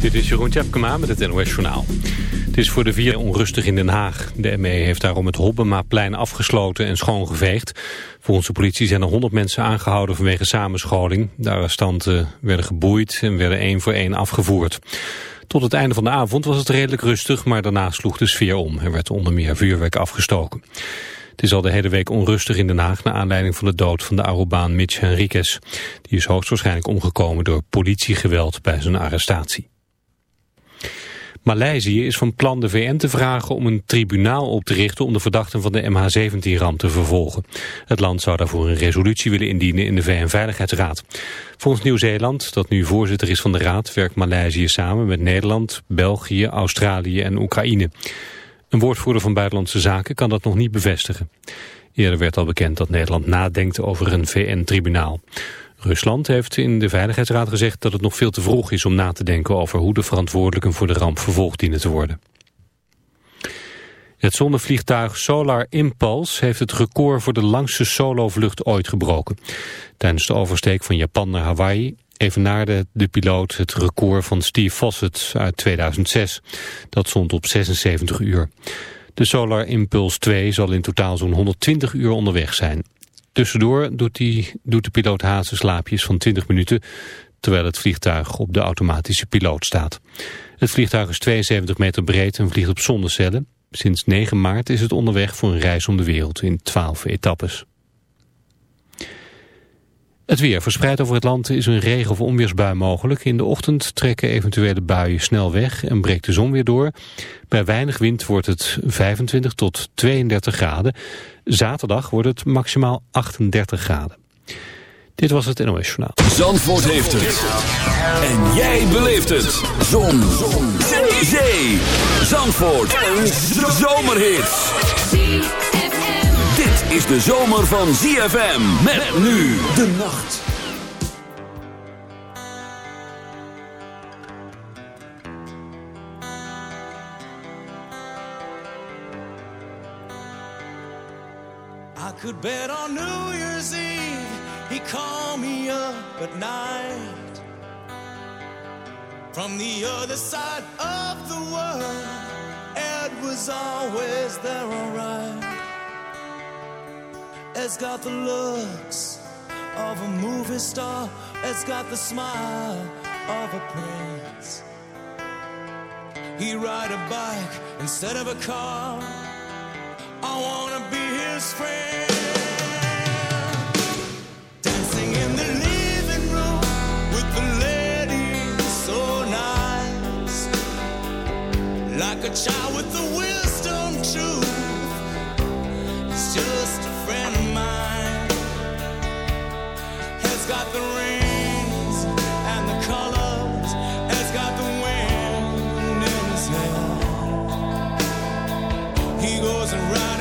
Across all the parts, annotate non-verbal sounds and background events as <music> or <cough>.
Dit is Jeroen Tjepkema met het NOS Journaal. Het is voor de vier onrustig in Den Haag. De ME heeft daarom het Hobbemaplein afgesloten en schoongeveegd. Volgens de politie zijn er 100 mensen aangehouden vanwege samenscholing. De arrestanten werden geboeid en werden één voor één afgevoerd. Tot het einde van de avond was het redelijk rustig, maar daarna sloeg de sfeer om. Er werd onder meer vuurwerk afgestoken. Het is al de hele week onrustig in Den Haag... naar aanleiding van de dood van de Arubaan Mitch Henriquez. Die is hoogstwaarschijnlijk omgekomen door politiegeweld bij zijn arrestatie. Maleisië is van plan de VN te vragen om een tribunaal op te richten om de verdachten van de MH17-ramp te vervolgen. Het land zou daarvoor een resolutie willen indienen in de VN-veiligheidsraad. Volgens Nieuw-Zeeland, dat nu voorzitter is van de raad, werkt Maleisië samen met Nederland, België, Australië en Oekraïne. Een woordvoerder van Buitenlandse Zaken kan dat nog niet bevestigen. Eerder werd al bekend dat Nederland nadenkt over een VN-tribunaal. Rusland heeft in de Veiligheidsraad gezegd dat het nog veel te vroeg is om na te denken over hoe de verantwoordelijken voor de ramp vervolgd dienen te worden. Het zonnevliegtuig Solar Impulse heeft het record voor de langste solovlucht ooit gebroken. Tijdens de oversteek van Japan naar Hawaii evenaarde de piloot het record van Steve Fossett uit 2006. Dat stond op 76 uur. De Solar Impulse 2 zal in totaal zo'n 120 uur onderweg zijn. Tussendoor doet, die, doet de piloot slaapjes van 20 minuten... terwijl het vliegtuig op de automatische piloot staat. Het vliegtuig is 72 meter breed en vliegt op zonnecellen. Sinds 9 maart is het onderweg voor een reis om de wereld in 12 etappes. Het weer verspreid over het land is een regen- of onweersbui mogelijk. In de ochtend trekken eventuele buien snel weg en breekt de zon weer door. Bij weinig wind wordt het 25 tot 32 graden. Zaterdag wordt het maximaal 38 graden. Dit was het NOS Journaal. Zandvoort heeft het. En jij beleeft het. Zon. zon. Zee. Zandvoort. Een zomerhit is de zomer van ZFM. Met nu de nacht. I could bet on New Year's Eve He called me up at night From the other side of the world Ed was always there alright has got the looks of a movie star. Has got the smile of a prince. He ride a bike instead of a car. I wanna be his friend. Dancing in the living room with the ladies so nice. Like a child with the wisdom truth. It's just friend of mine has got the rings and the colors, has got the wind in his hair. He goes and riding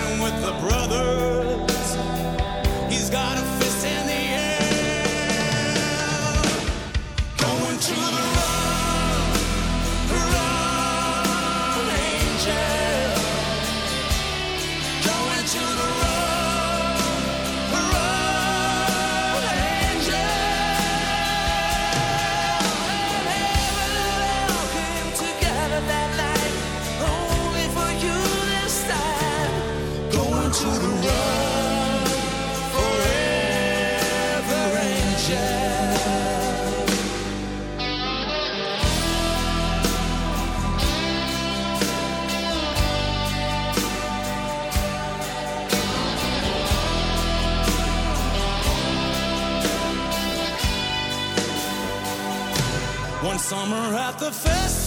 the festival,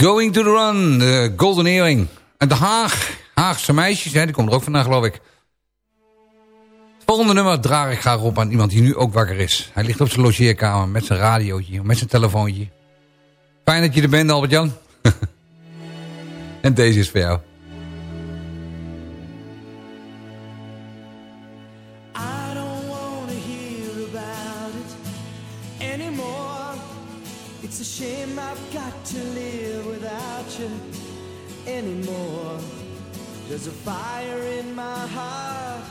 Going to the Run, de Golden Earring. En de Haag, Haagse meisjes, hè, die komen er ook vandaan geloof ik. Het volgende nummer draag ik graag op aan iemand die nu ook wakker is. Hij ligt op zijn logeerkamer met zijn radiootje, met zijn telefoontje. Fijn dat je er bent, Albert-Jan. <laughs> en deze is voor jou. There's a fire in my heart,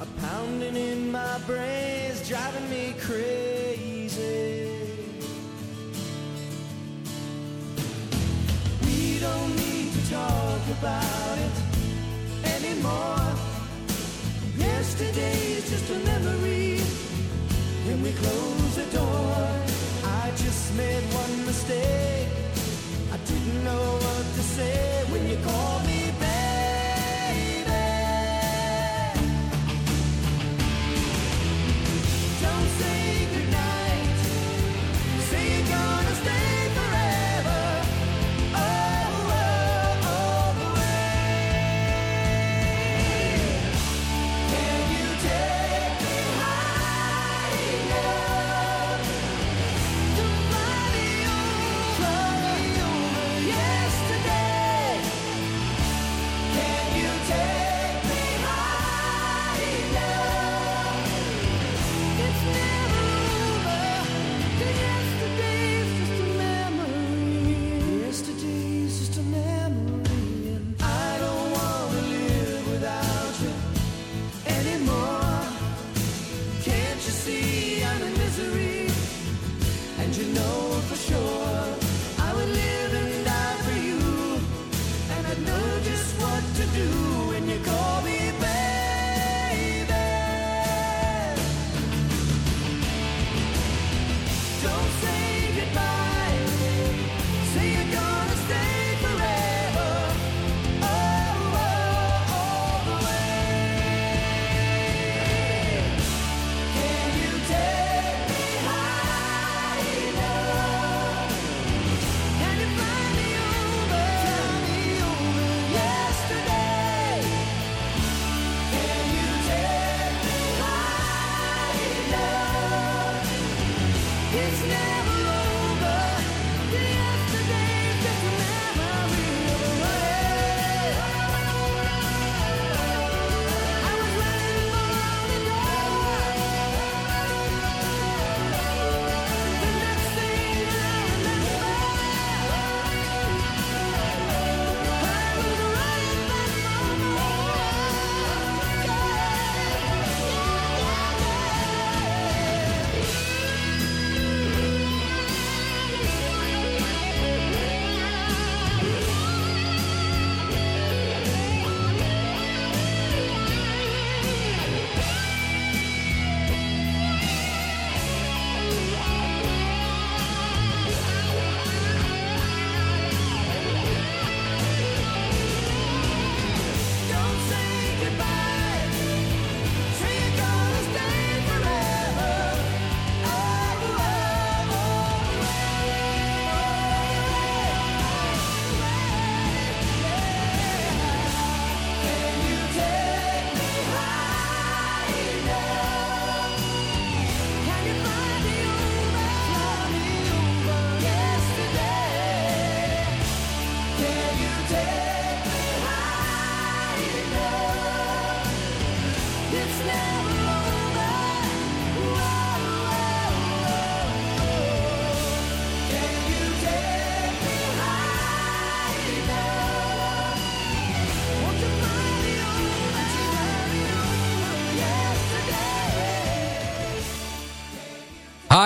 a pounding in my brains, driving me crazy. We don't need to talk about it anymore. Yesterday's just a memory. When we close the door, I just made one mistake. I didn't know what to say when you called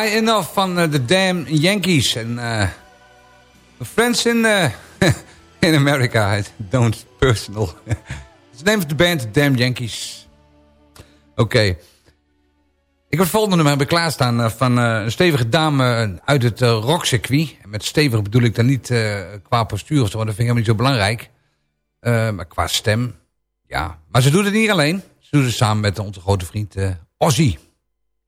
High Enough van uh, de Damn Yankees. En uh, Friends in, uh, <laughs> in America. Don't personal. <laughs> Het name of de band Damn Yankees. Oké. Ik heb het volgende nummer hebben klaarstaan van een stevige dame uit het rockcircuit. Met stevig bedoel ik dan niet qua postuur of zo, dat vind ik helemaal niet zo belangrijk. maar qua stem, ja. Maar ze doet het niet alleen. Ze doet het samen met onze grote vriend Ozzy.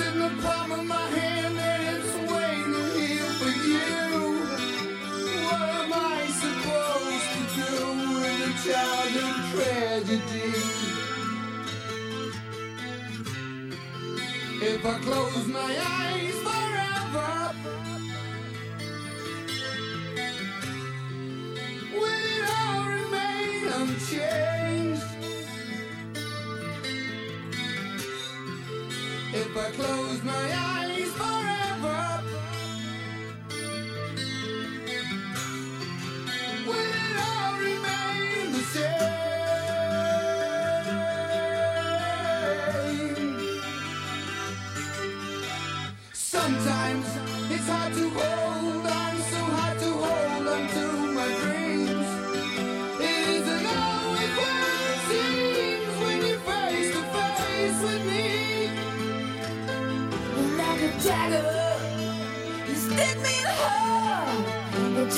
in the palm of my hand and it's waiting for you. What am I supposed to do tragedy? If I close my eyes. I close my eyes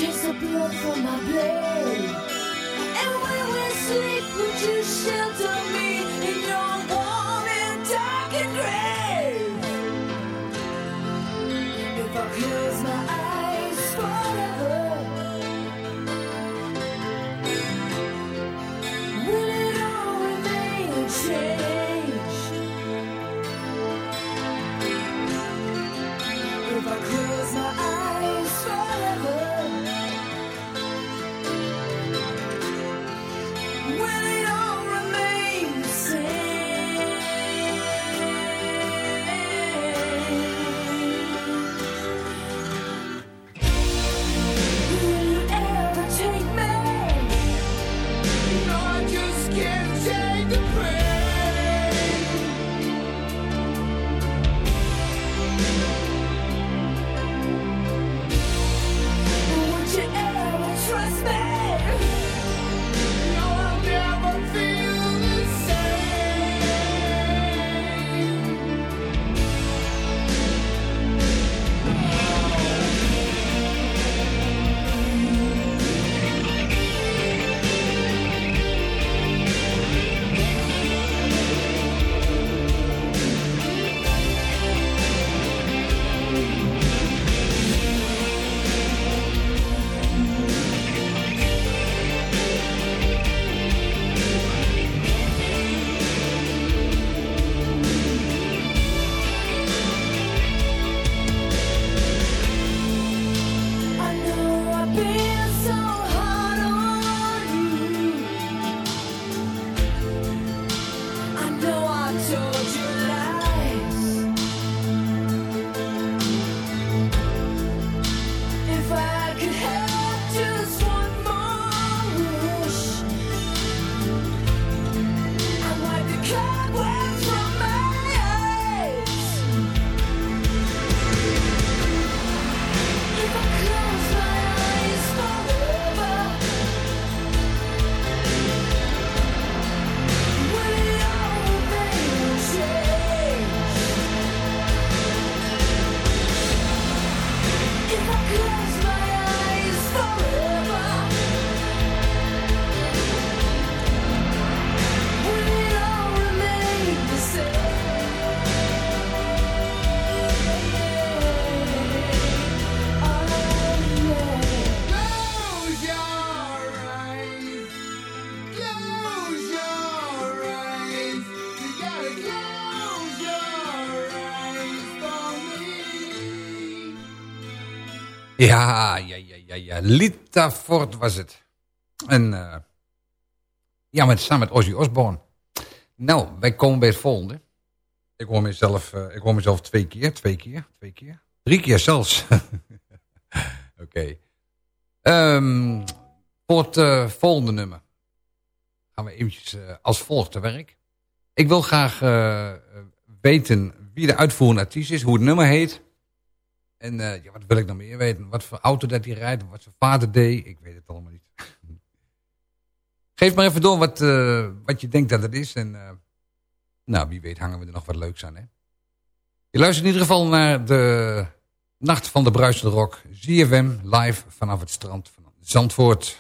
Takes the blood from my blade. And when we sleep, would you shelter me in your warm and dark and grave? If I close my Ja, ja, ja, ja, ja. Lita Ford was het. En eh, ja, met, samen met Ozzy Osbourne. Nou, wij komen bij het volgende. Ik hoor mezelf, eh, ik hoor mezelf twee keer, twee keer, twee keer. Drie keer zelfs. <laughs> Oké. Ehm, Voor het eh, volgende nummer gaan we eventjes als volgt te werk. Ik wil graag weten wie de uitvoerende artiest is, hoe het nummer heet. En ja, wat wil ik nog meer weten? Wat voor auto dat hij rijdt, wat zijn vader deed. Ik weet het allemaal niet. <laughs> Geef maar even door wat, wat je denkt dat het is. En nou, wie weet hangen we er nog wat leuks aan. Hè? Je luistert in ieder geval naar de Nacht van de Bruisende Rock. ZFM live vanaf het strand van Zandvoort.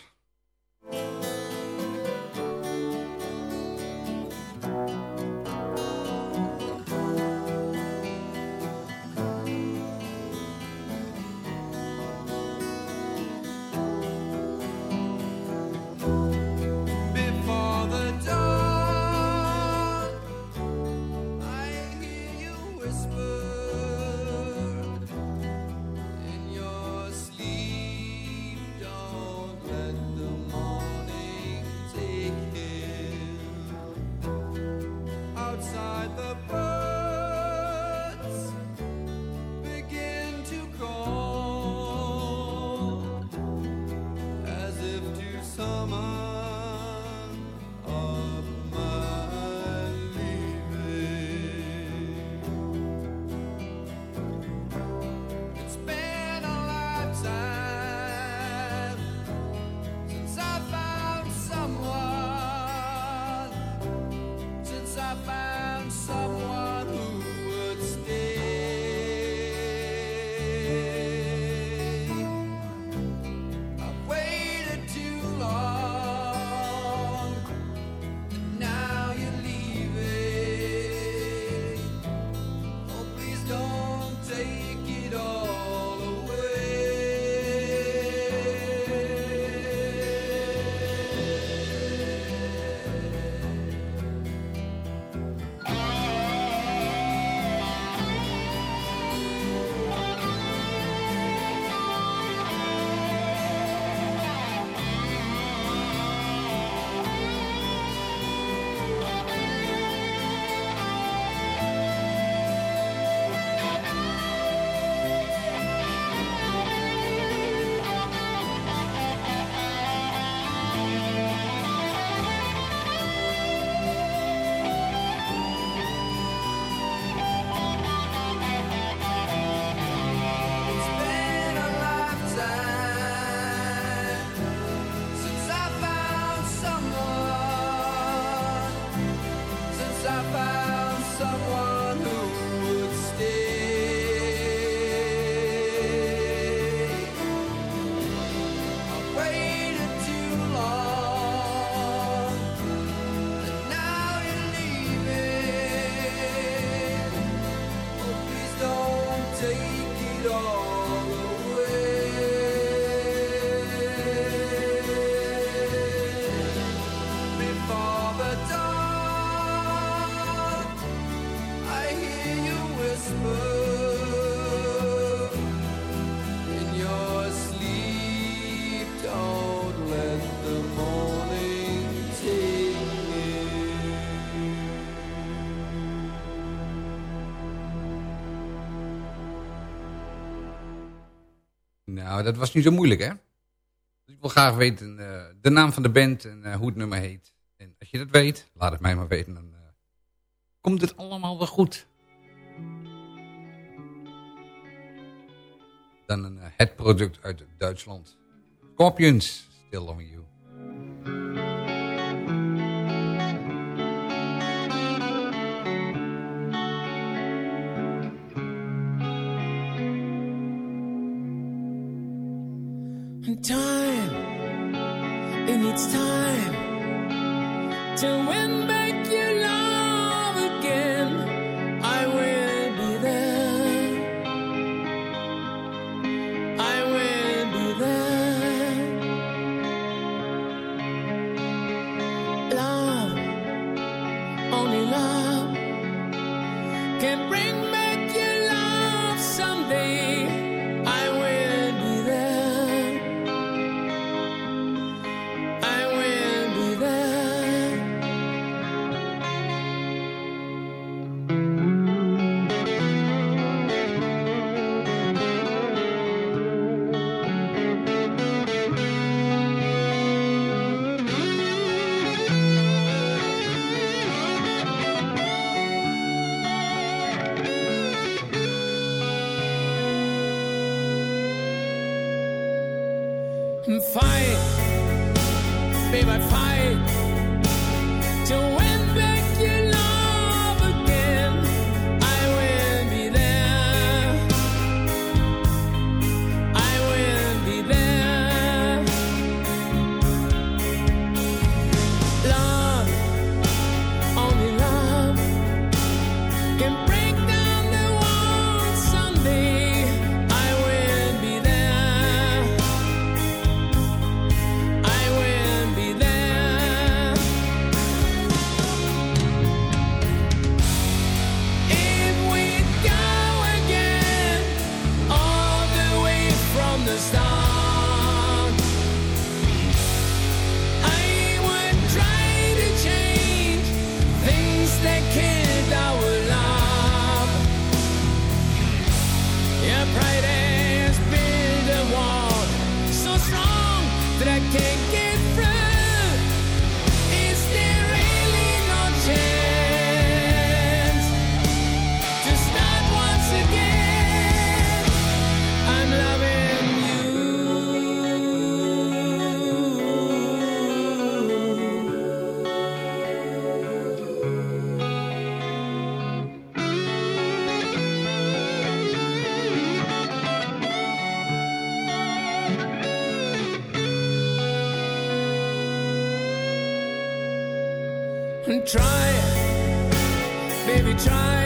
Dat was niet zo moeilijk, hè? Ik wil graag weten uh, de naam van de band en uh, hoe het nummer heet. En als je dat weet, laat het mij maar weten. Dan uh, komt het allemaal wel goed. Dan een het product uit Duitsland. Scorpions, Still Loving You. And try, baby, try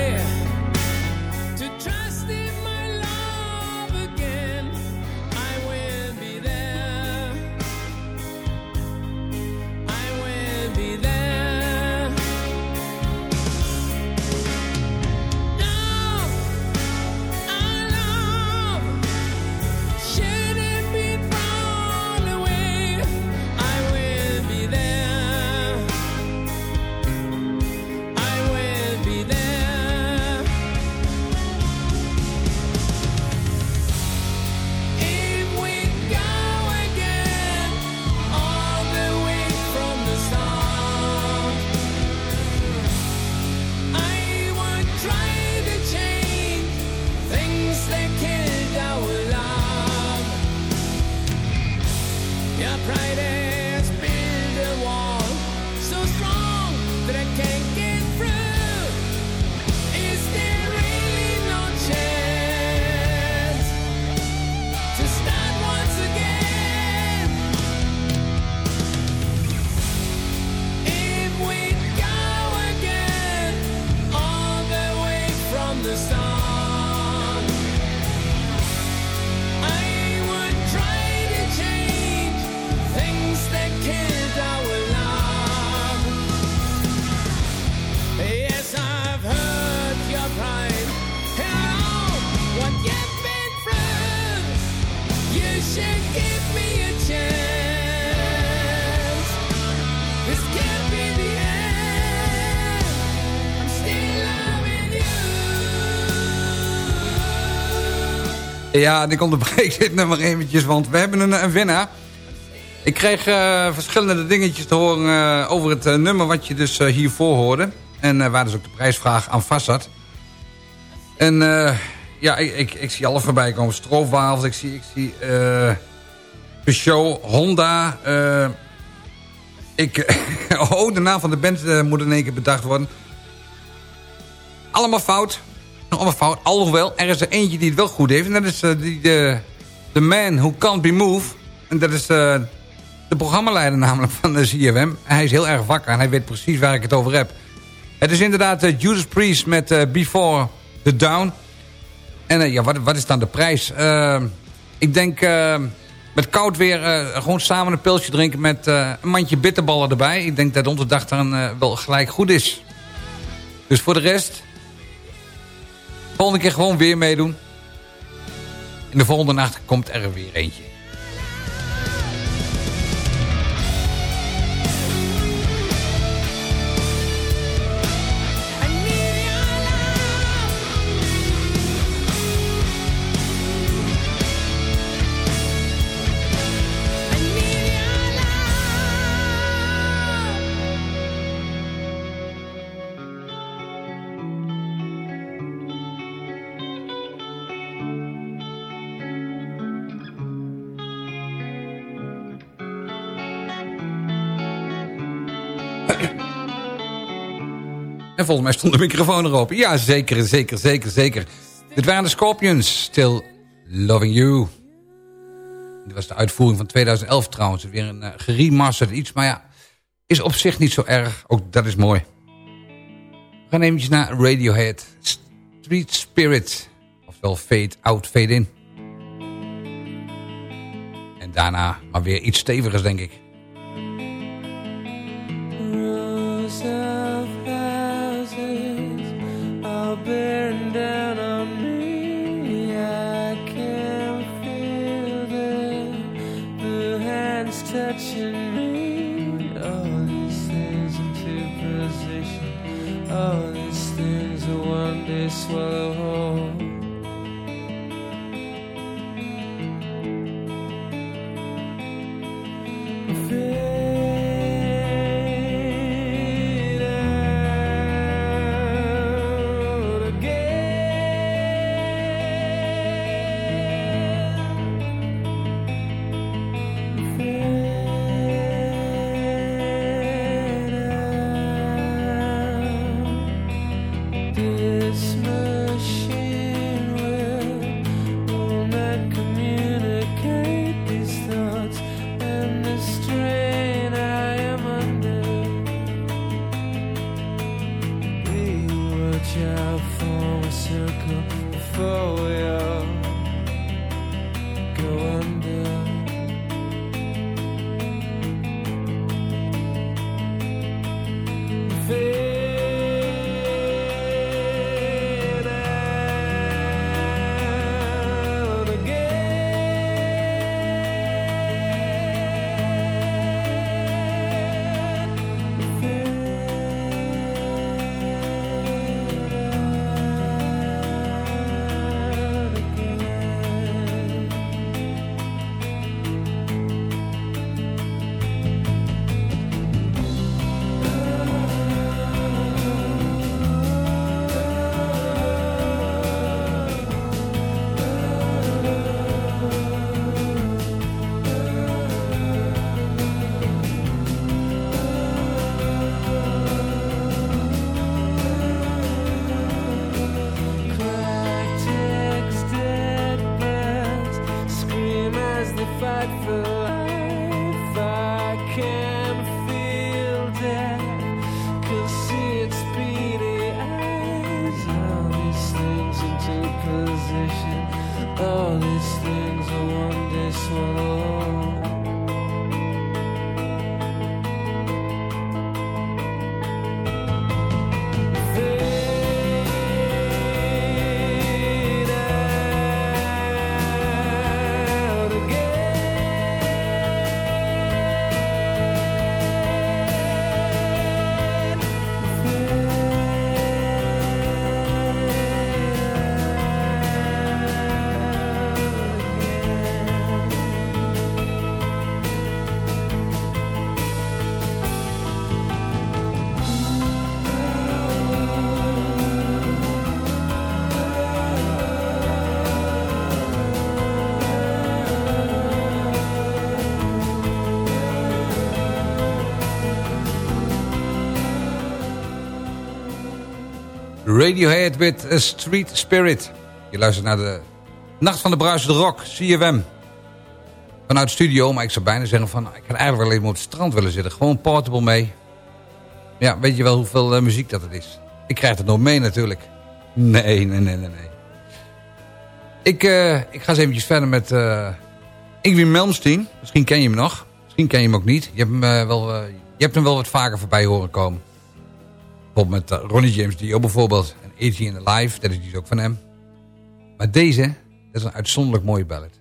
Ja, ik onderbreek <laughs> dit nummer eventjes, want we hebben een, een winnaar. Ik kreeg eh, verschillende dingetjes te horen eh, over het eh, nummer wat je dus hiervoor hoorde. En waar dus ook de prijsvraag aan vast zat. En ja, ik, ik, ik zie alles voorbij komen. Stroofwafels, ik zie, ik zie Peugeot, Honda. ik, <laughs> oh, de naam van de band moet in één keer bedacht worden. Allemaal fout. Allemaal fout. Alhoewel, er is er eentje die het wel goed heeft. En dat is eh, die, de, The Man Who Can't Be Moved. En dat is eh, de programmaleider namelijk van de CFM. Hij is heel erg wakker en hij weet precies waar ik het over heb. Het is inderdaad eh, Judas Priest met Before the Down. En ja, wat, wat is dan de prijs? Ik denk met koud weer gewoon samen een pilsje drinken met een mandje bitterballen erbij. Ik denk dat onze dag dan wel gelijk goed is. Dus voor de rest... Volgende keer gewoon weer meedoen. In de volgende nacht komt er weer eentje. Volgens mij stond de microfoon erop. Ja, zeker, zeker, zeker, zeker. Dit waren de Scorpions. Still Loving You. Dit was de uitvoering van 2011 trouwens. Weer een uh, geremasterd iets. Maar ja, is op zich niet zo erg. Ook dat is mooi. We gaan eventjes naar Radiohead. Street Spirit. Oftewel Fade Out, Fade In. En daarna maar weer iets stevigers, denk ik. Radiohead with a Street Spirit. Je luistert naar de Nacht van de Bruisende Rock, CFM. Vanuit studio, maar ik zou bijna zeggen van... ik had eigenlijk wel even op het strand willen zitten. Gewoon portable mee. Ja, weet je wel hoeveel eh, muziek dat het is? Ik krijg het nog mee natuurlijk. Nee, nee, nee, nee. Ik, eh, ik ga eens eventjes verder met uh, Ingrid Melmsteen. Misschien ken je hem nog. Misschien ken je hem ook niet. Je hebt hem, wel, je hebt hem wel wat vaker voorbij horen komen. Bijvoorbeeld met eh, Ronnie James Dio bijvoorbeeld. En the Live, dat is dus ook van hem. Maar deze, dat is een uitzonderlijk mooie ballad.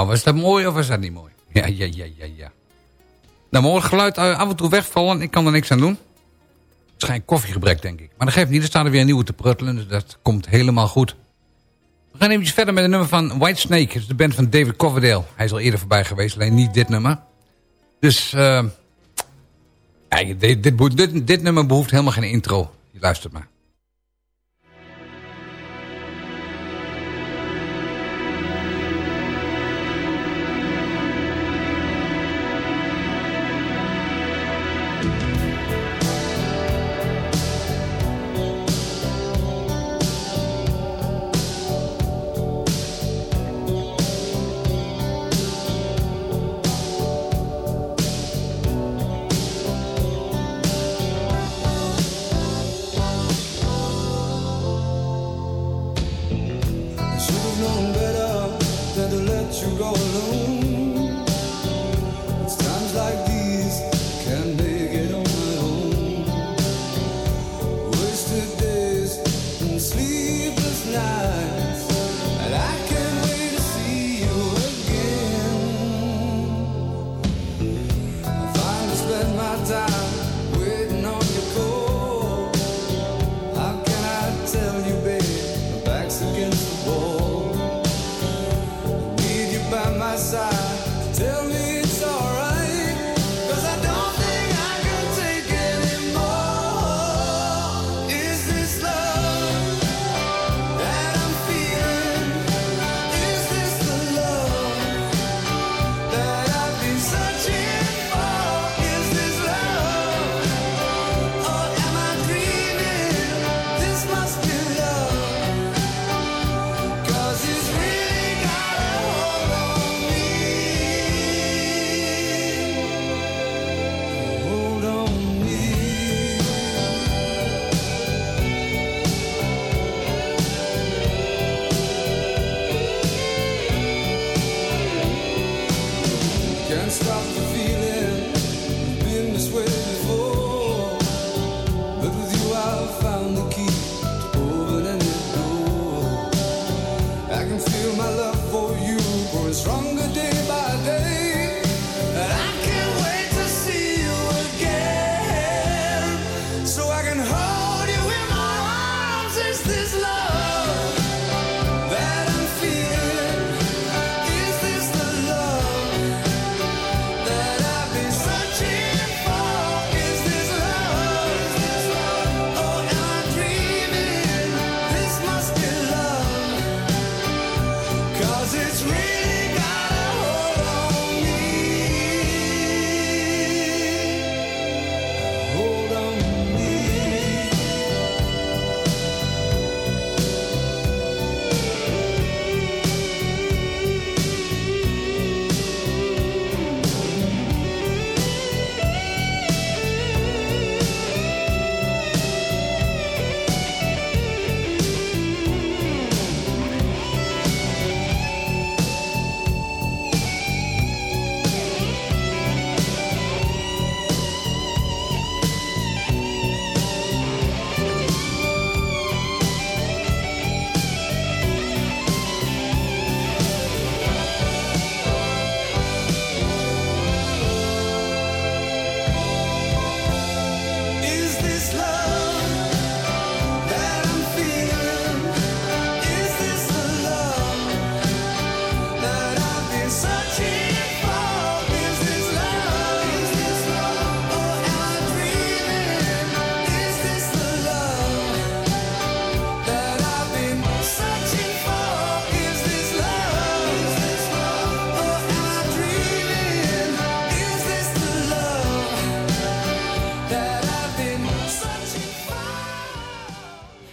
Nou, was dat mooi of was dat niet mooi? Ja, ja, ja, ja, ja. Nou, mooi geluid eh, af en toe wegvallen. Ik kan er niks aan doen. Waarschijnlijk koffiegebrek, denk ik. Maar dat geeft niet. Er staat er weer nieuwe te pruttelen. Dus dat komt helemaal goed. We gaan even verder met een nummer van Whitesnake. Dat is de band van David Coverdale. Hij is al eerder voorbij geweest. Alleen niet dit nummer. Dus... Uh, dit, dit, dit, dit nummer behoeft helemaal geen intro. Je luistert maar.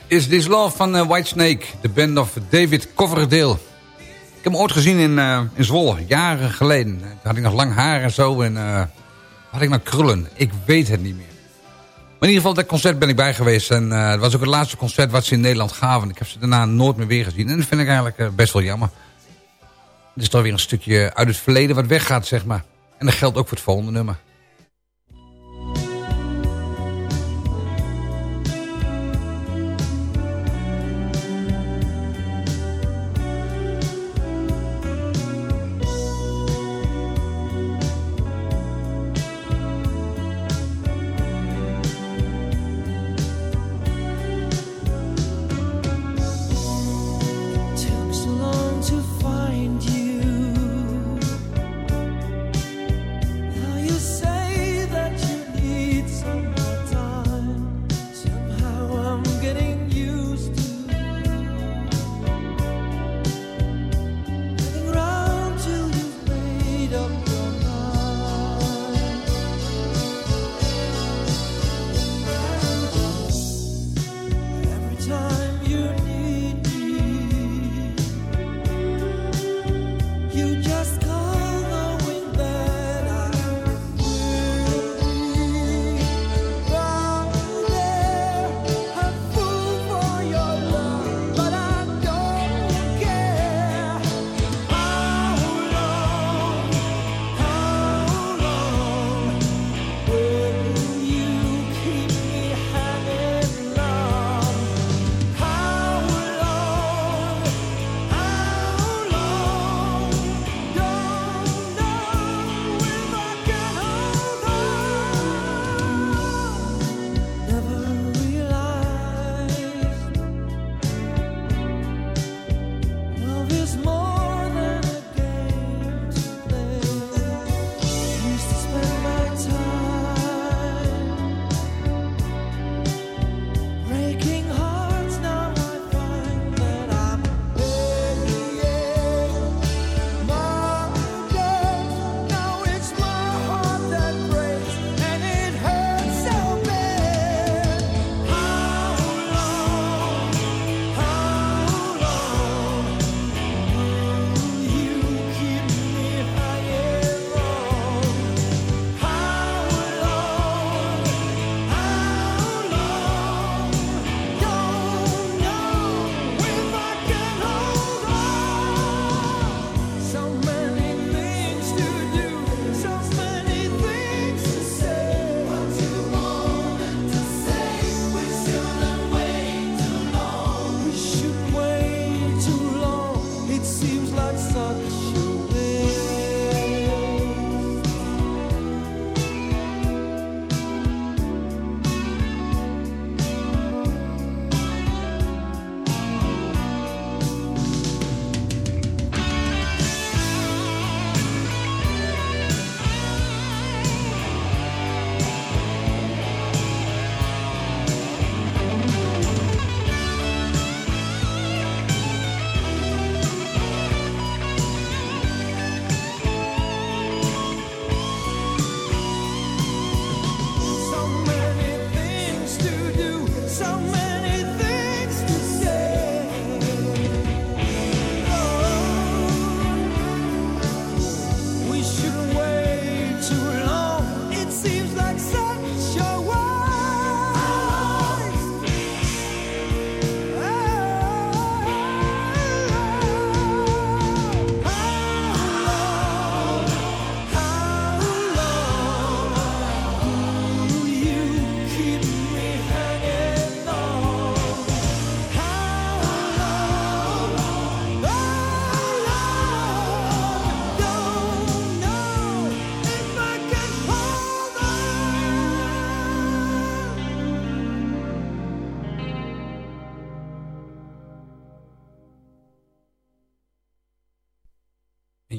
Is This Love van uh, Whitesnake, de band of David Coverdale. Ik heb hem ooit gezien in, uh, in Zwolle, jaren geleden. Toen had ik nog lang haar en zo en uh, had ik nog krullen. Ik weet het niet meer. Maar in ieder geval, dat concert ben ik bij geweest. En het was ook het laatste concert wat ze in Nederland gaven. Ik heb ze daarna nooit meer weer gezien. En dat vind ik eigenlijk best wel jammer. Het is toch weer een stukje uit het verleden wat weggaat, zeg maar. En dat geldt ook voor het volgende nummer.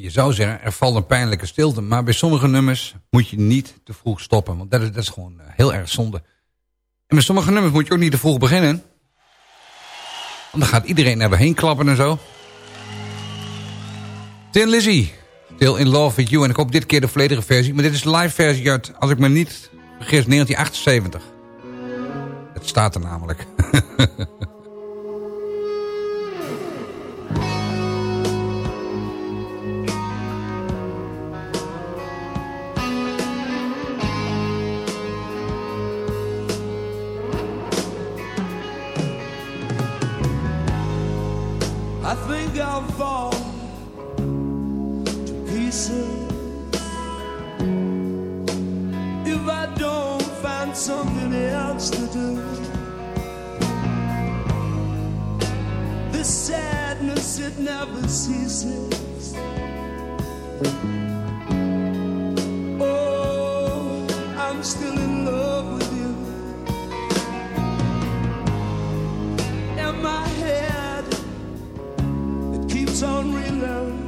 Je zou zeggen, er valt een pijnlijke stilte. Maar bij sommige nummers moet je niet te vroeg stoppen. Want dat is, dat is gewoon eh, heel erg zonde. En met sommige nummers moet je ook niet te vroeg beginnen. Want dan gaat iedereen naar heen klappen en zo. Tin Lizzy, Still in Love With You. En ik hoop dit keer de volledige versie. Maar dit is de live versie uit, als ik me niet vergis, 1978. Het staat er namelijk. <laughs> something else to do. This sadness, it never ceases. Oh, I'm still in love with you. And my head it keeps on reloading.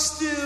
still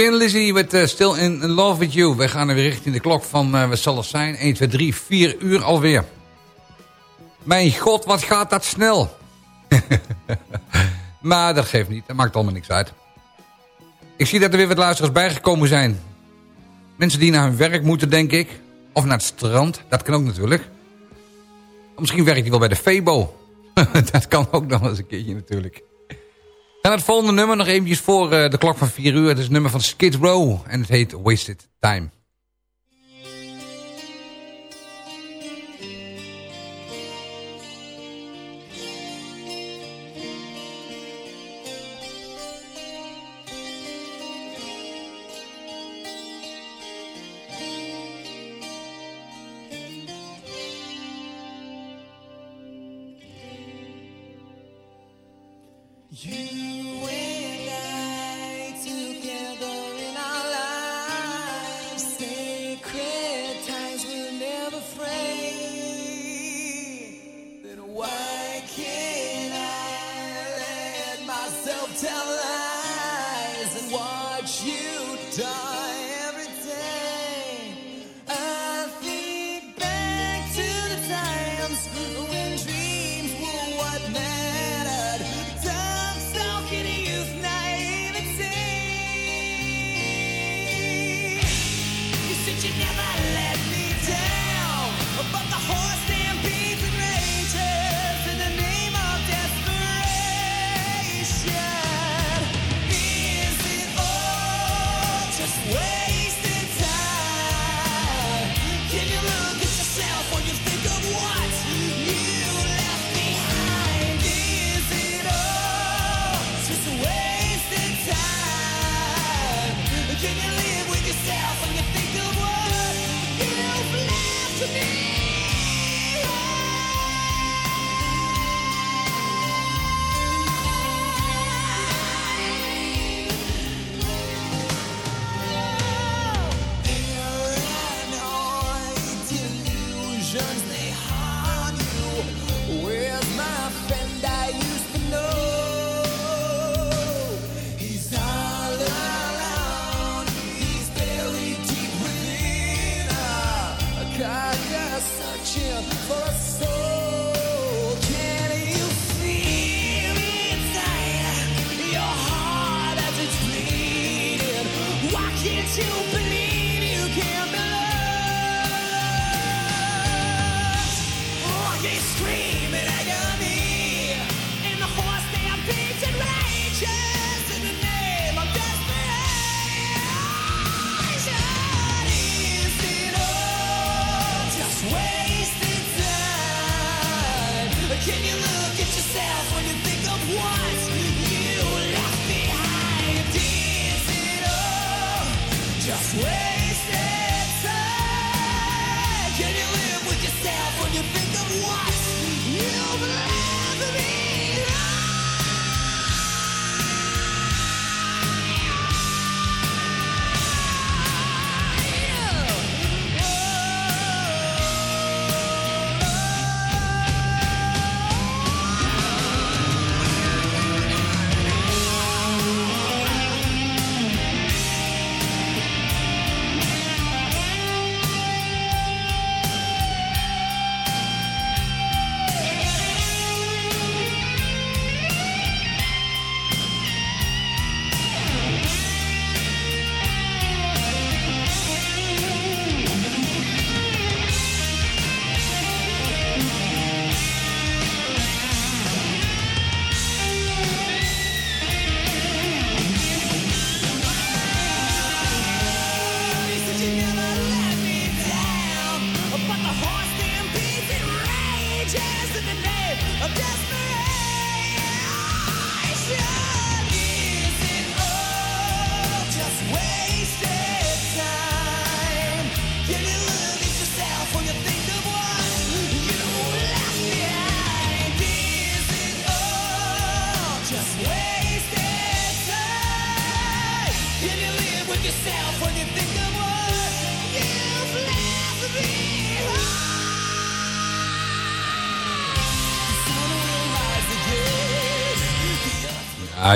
Tin Lizzy met uh, eh, Still in Love With You. We gaan er weer richting de klok van, uh, wat zal het zijn? 1, 2, 3, 4 uur alweer. Mijn god, wat gaat dat snel. <laughs> maar dat geeft niet, dat maakt allemaal niks uit. Ik zie dat er weer wat luisteraars bijgekomen zijn. Mensen die naar hun werk moeten, denk ik. Of naar het strand, dat kan ook natuurlijk. Misschien werkt hij wel bij de Febo. <laughs> dat kan ook nog eens een keertje natuurlijk. En het volgende nummer nog eventjes voor eh, de klok van 4 uur. Het is het nummer van Skid Row en het heet Wasted Time.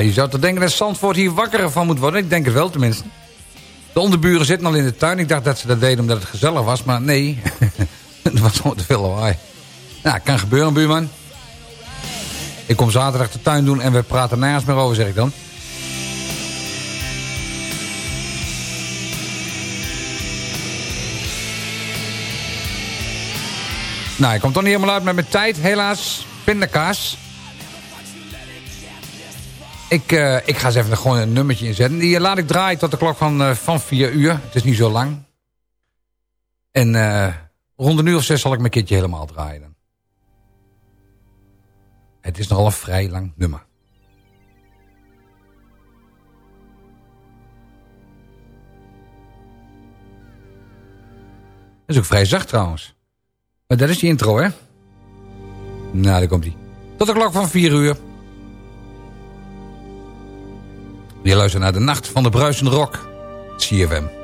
je zou te denken dat Zandvoort hier wakker van moet worden. Ik denk het wel tenminste. De onderburen zitten al in de tuin. Ik dacht dat ze dat deden omdat het gezellig was, maar nee. <laughs> Wat was gewoon te veel lawaai. Nou, kan gebeuren, buurman. Ik kom zaterdag de tuin doen en we praten nergens meer over, zeg ik dan. Nou, ik kom toch niet helemaal uit met mijn tijd, helaas. Pindakaas. Ik, uh, ik ga eens even gewoon een nummertje inzetten. Die laat ik draaien tot de klok van, uh, van 4 uur. Het is niet zo lang. En uh, rond een uur of zes zal ik mijn kindje helemaal draaien. Het is nogal een vrij lang nummer. Dat is ook vrij zacht trouwens. Maar dat is die intro, hè? Nou, daar komt hij. Tot de klok van 4 uur. Je luistert naar de Nacht van de Bruisende Rock. CFM.